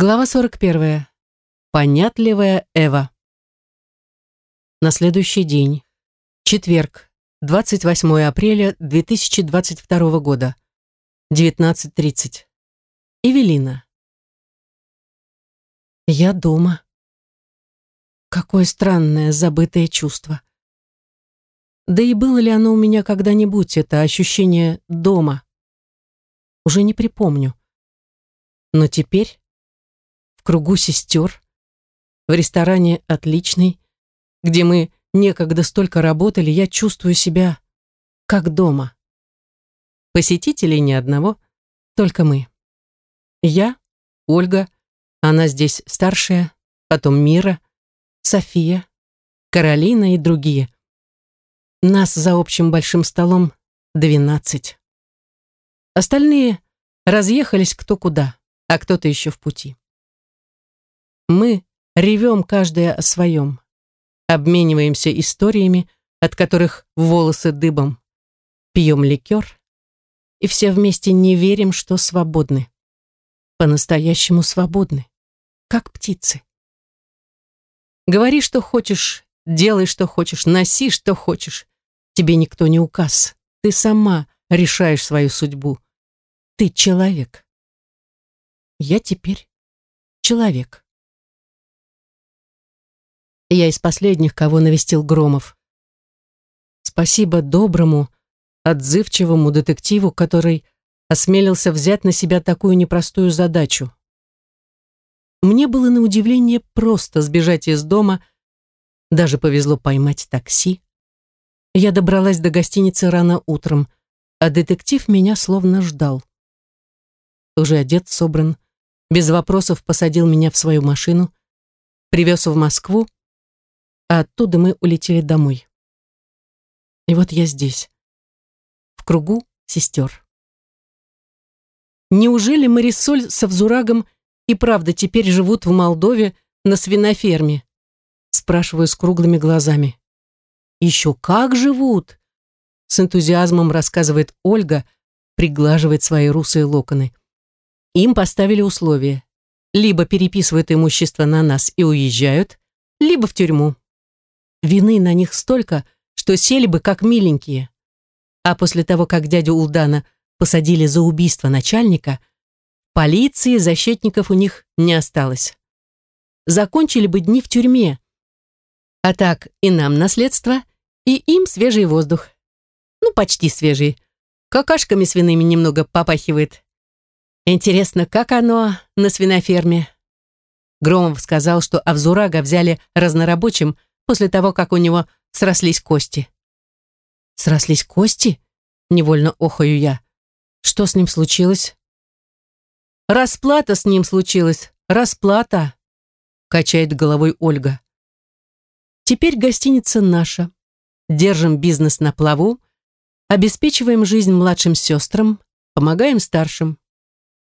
Глава 41. Понятливая Эва. На следующий день. Четверг, 28 апреля 2022 года. 19.30. Эвелина. Я дома. Какое странное, забытое чувство. Да и было ли оно у меня когда-нибудь, это ощущение дома? Уже не припомню. Но теперь кругу сестер, в ресторане «Отличный», где мы некогда столько работали, я чувствую себя как дома. Посетителей ни одного, только мы. Я, Ольга, она здесь старшая, потом Мира, София, Каролина и другие. Нас за общим большим столом двенадцать. Остальные разъехались кто куда, а кто-то еще в пути. Мы ревем каждая о своем, обмениваемся историями, от которых волосы дыбом, пьем ликер, и все вместе не верим, что свободны. По-настоящему свободны, как птицы. Говори, что хочешь, делай, что хочешь, носи, что хочешь. Тебе никто не указ. Ты сама решаешь свою судьбу. Ты человек. Я теперь человек. Я из последних, кого навестил Громов. Спасибо доброму, отзывчивому детективу, который осмелился взять на себя такую непростую задачу. Мне было на удивление просто сбежать из дома, даже повезло поймать такси. Я добралась до гостиницы рано утром, а детектив меня словно ждал. Уже одет, собран, без вопросов посадил меня в свою машину, привез в Москву, а оттуда мы улетели домой. И вот я здесь, в кругу сестер. Неужели Марисоль со Взурагом и правда теперь живут в Молдове на свиноферме? Спрашиваю с круглыми глазами. Еще как живут! С энтузиазмом рассказывает Ольга, приглаживает свои русые локоны. Им поставили условия. Либо переписывают имущество на нас и уезжают, либо в тюрьму. Вины на них столько, что сели бы как миленькие. А после того, как дядю Улдана посадили за убийство начальника, полиции защитников у них не осталось. Закончили бы дни в тюрьме. А так и нам наследство, и им свежий воздух. Ну, почти свежий. Какашками свиными немного попахивает. Интересно, как оно на свиноферме? Громов сказал, что Авзурага взяли разнорабочим – после того, как у него срослись кости. Срослись кости? Невольно охаю я. Что с ним случилось? Расплата с ним случилась. Расплата, качает головой Ольга. Теперь гостиница наша. Держим бизнес на плаву, обеспечиваем жизнь младшим сестрам, помогаем старшим.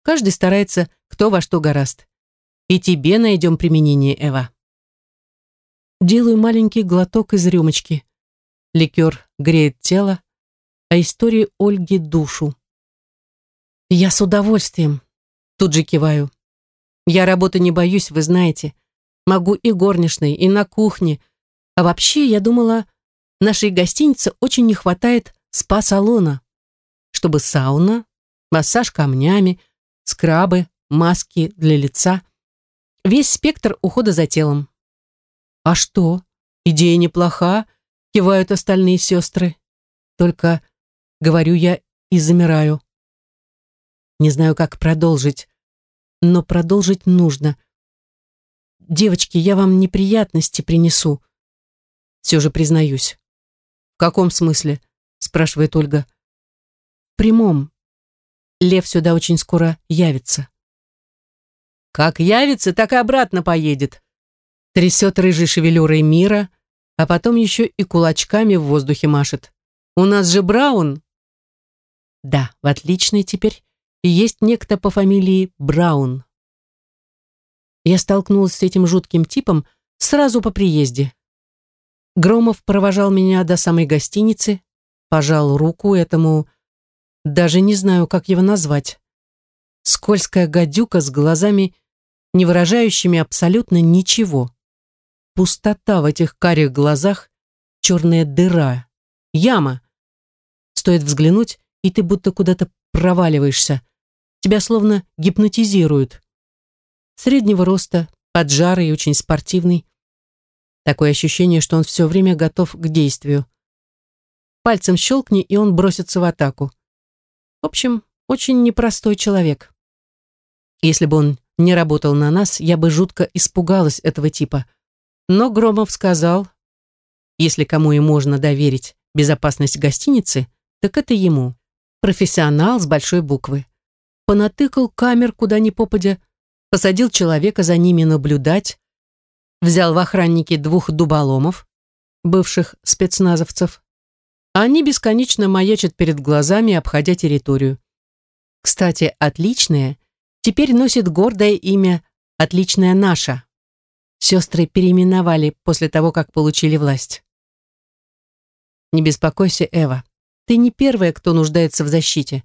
Каждый старается, кто во что гораст. И тебе найдем применение, Эва. Делаю маленький глоток из рюмочки. Ликер греет тело, а истории Ольги душу. Я с удовольствием. Тут же киваю. Я работы не боюсь, вы знаете. Могу и горничной, и на кухне. А вообще, я думала, нашей гостинице очень не хватает спа-салона. Чтобы сауна, массаж камнями, скрабы, маски для лица. Весь спектр ухода за телом. «А что? Идея неплоха», — кивают остальные сестры. Только, говорю я и замираю. Не знаю, как продолжить, но продолжить нужно. «Девочки, я вам неприятности принесу», — все же признаюсь. «В каком смысле?» — спрашивает Ольга. «В прямом. Лев сюда очень скоро явится». «Как явится, так и обратно поедет», трясет рыжей шевелюрой мира, а потом еще и кулачками в воздухе машет. «У нас же Браун!» Да, в отличной теперь есть некто по фамилии Браун. Я столкнулась с этим жутким типом сразу по приезде. Громов провожал меня до самой гостиницы, пожал руку этому, даже не знаю, как его назвать. Скользкая гадюка с глазами не выражающими абсолютно ничего. Пустота в этих карих глазах, черная дыра, яма. Стоит взглянуть, и ты будто куда-то проваливаешься. Тебя словно гипнотизируют. Среднего роста, поджарый очень спортивный. Такое ощущение, что он все время готов к действию. Пальцем щелкни, и он бросится в атаку. В общем, очень непростой человек. Если бы он не работал на нас, я бы жутко испугалась этого типа. Но Громов сказал, если кому и можно доверить безопасность гостиницы, так это ему. Профессионал с большой буквы. Понатыкал камер куда ни попадя, посадил человека за ними наблюдать, взял в охранники двух дуболомов, бывших спецназовцев. Они бесконечно маячат перед глазами, обходя территорию. Кстати, отличная теперь носит гордое имя «Отличная наша». Сестры переименовали после того, как получили власть. Не беспокойся, Эва. Ты не первая, кто нуждается в защите.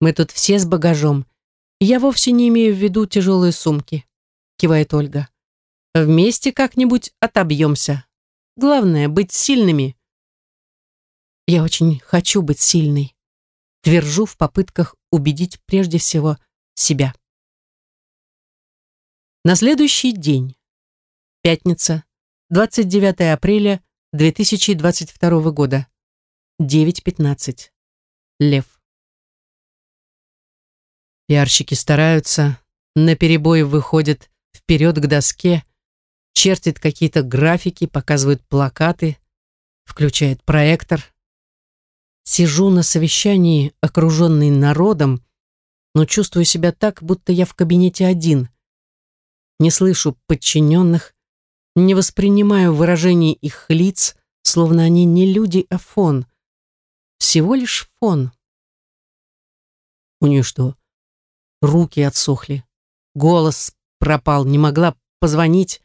Мы тут все с багажом. Я вовсе не имею в виду тяжелые сумки, кивает Ольга. Вместе как-нибудь отобьемся. Главное, быть сильными. Я очень хочу быть сильной. Твержу в попытках убедить прежде всего себя. На следующий день. Пятница, 29 апреля 2022 года. 9.15. Лев. Пиарщики стараются, наперебой выходят вперед к доске, чертят какие-то графики, показывают плакаты, включает проектор. Сижу на совещании, окруженный народом, но чувствую себя так, будто я в кабинете один. Не слышу подчиненных, не воспринимаю выражений их лиц, словно они не люди, а фон — всего лишь фон. У нее что, руки отсохли, голос пропал, не могла позвонить.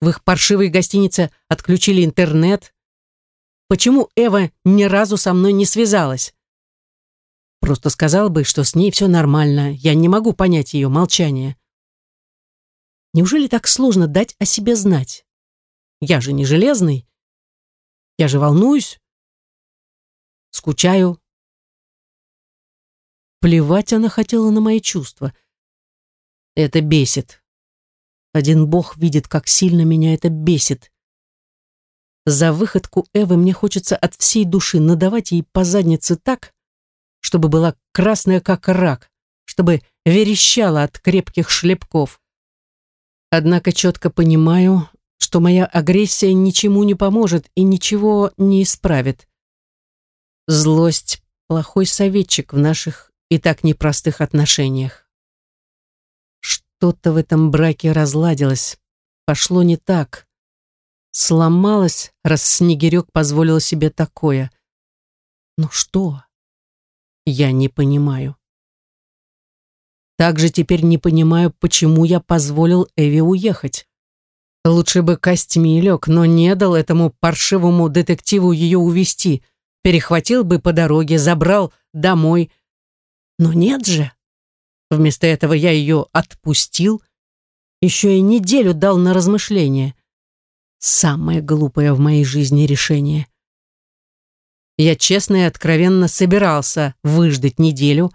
В их паршивой гостинице отключили интернет. Почему Эва ни разу со мной не связалась? Просто сказала бы, что с ней все нормально. Я не могу понять ее молчание. Неужели так сложно дать о себе знать? Я же не железный. Я же волнуюсь, скучаю. Плевать она хотела на мои чувства. Это бесит. Один бог видит, как сильно меня это бесит. За выходку Эвы мне хочется от всей души надавать ей по заднице так, чтобы была красная, как рак, чтобы верещала от крепких шлепков. Однако четко понимаю, что моя агрессия ничему не поможет и ничего не исправит. Злость — плохой советчик в наших и так непростых отношениях. Что-то в этом браке разладилось, пошло не так. Сломалось, раз Снегирек позволил себе такое. Но что? Я не понимаю. Также теперь не понимаю, почему я позволил Эви уехать. Лучше бы костьми лег, но не дал этому паршивому детективу ее увести перехватил бы по дороге, забрал домой. Но нет же. Вместо этого я ее отпустил, еще и неделю дал на размышление. Самое глупое в моей жизни решение. Я честно и откровенно собирался выждать неделю,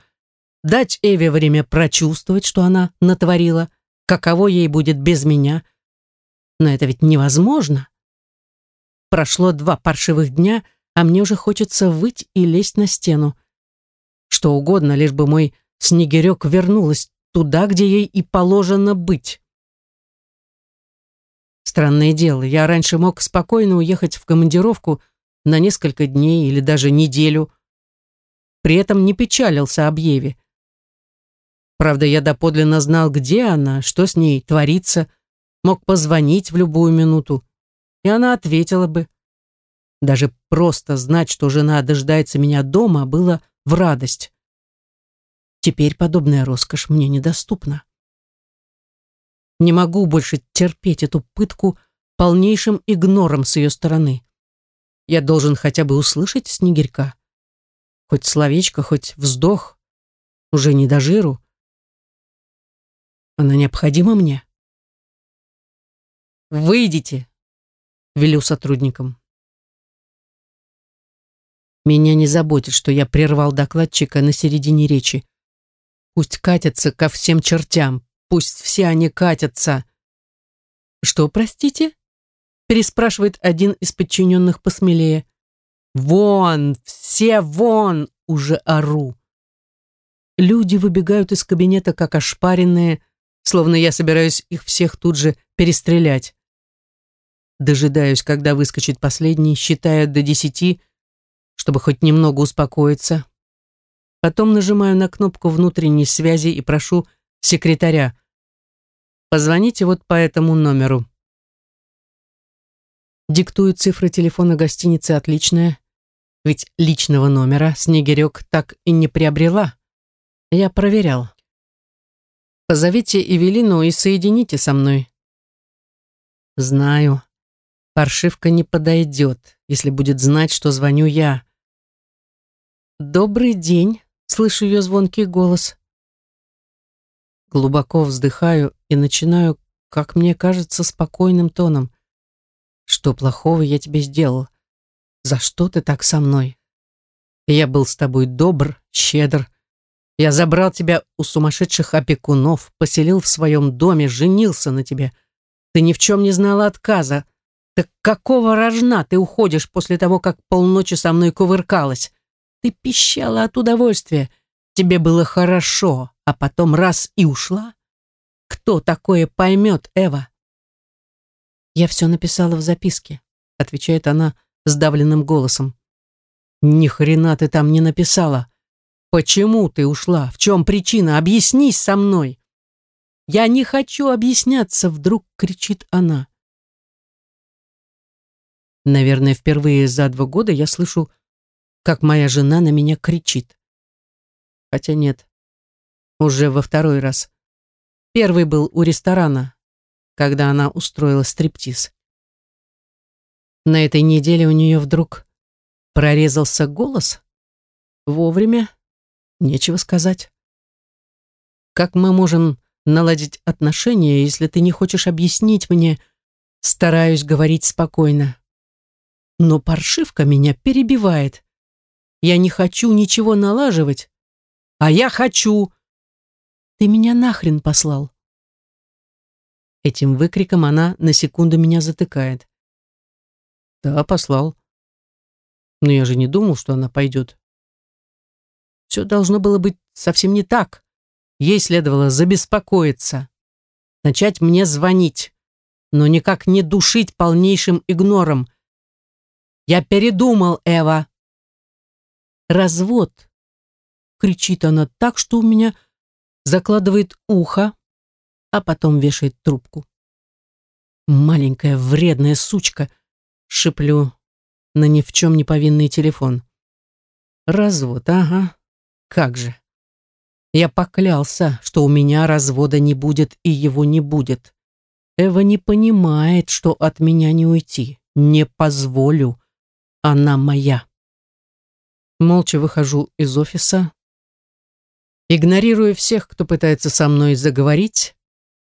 дать Эве время прочувствовать, что она натворила, каково ей будет без меня. Но это ведь невозможно. Прошло два паршивых дня — а мне уже хочется выть и лезть на стену. Что угодно, лишь бы мой снегирек вернулась туда, где ей и положено быть. Странное дело, я раньше мог спокойно уехать в командировку на несколько дней или даже неделю. При этом не печалился об Еве. Правда, я доподлинно знал, где она, что с ней творится, мог позвонить в любую минуту, и она ответила бы. Даже просто знать, что жена дожидается меня дома, было в радость. Теперь подобная роскошь мне недоступна. Не могу больше терпеть эту пытку полнейшим игнором с ее стороны. Я должен хотя бы услышать снегирька. Хоть словечко, хоть вздох. Уже не до жиру. Она необходима мне. Выйдите, велю сотрудникам. Меня не заботит, что я прервал докладчика на середине речи. Пусть катятся ко всем чертям, пусть все они катятся. Что, простите? Переспрашивает один из подчиненных посмелее. Вон, все вон, уже ору. Люди выбегают из кабинета, как ошпаренные, словно я собираюсь их всех тут же перестрелять. Дожидаюсь, когда выскочит последний, считая до десяти, чтобы хоть немного успокоиться. Потом нажимаю на кнопку внутренней связи и прошу секретаря. Позвоните вот по этому номеру. Диктую цифры телефона гостиницы отличная, ведь личного номера Снегирек так и не приобрела. Я проверял. Позовите Эвелину и соедините со мной. Знаю. Паршивка не подойдет, если будет знать, что звоню я. «Добрый день», — слышу ее звонкий голос. Глубоко вздыхаю и начинаю, как мне кажется, спокойным тоном. «Что плохого я тебе сделал? За что ты так со мной? Я был с тобой добр, щедр, я забрал тебя у сумасшедших опекунов, поселил в своем доме, женился на тебе. Ты ни в чем не знала отказа. Так какого рожна ты уходишь после того, как полночи со мной кувыркалась? Ты пищала от удовольствия. Тебе было хорошо, а потом раз и ушла? Кто такое поймет, Эва? Я все написала в записке, отвечает она сдавленным голосом. Ни хрена ты там не написала. Почему ты ушла? В чем причина? Объяснись со мной. Я не хочу объясняться, вдруг кричит она. Наверное, впервые за два года я слышу, как моя жена на меня кричит. Хотя нет, уже во второй раз. Первый был у ресторана, когда она устроила стриптиз. На этой неделе у нее вдруг прорезался голос. Вовремя Нечего сказать. Как мы можем наладить отношения, если ты не хочешь объяснить мне, стараюсь говорить спокойно. Но паршивка меня перебивает. Я не хочу ничего налаживать. А я хочу. Ты меня нахрен послал. Этим выкриком она на секунду меня затыкает. Да, послал. Но я же не думал, что она пойдет. Все должно было быть совсем не так. Ей следовало забеспокоиться, начать мне звонить, но никак не душить полнейшим игнором. «Я передумал, Эва!» «Развод!» — кричит она так, что у меня закладывает ухо, а потом вешает трубку. «Маленькая вредная сучка!» — шиплю на ни в чем не повинный телефон. «Развод, ага. Как же? Я поклялся, что у меня развода не будет и его не будет. Эва не понимает, что от меня не уйти. Не позволю. Она моя. Молча выхожу из офиса. Игнорируя всех, кто пытается со мной заговорить,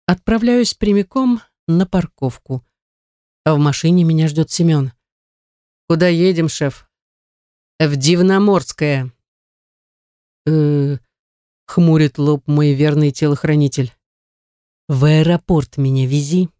отправляюсь прямиком на парковку. А в машине меня ждет Семен. «Куда едем, шеф?» «В Дивноморское», э хмурит лоб мой верный телохранитель. В аэропорт меня вези.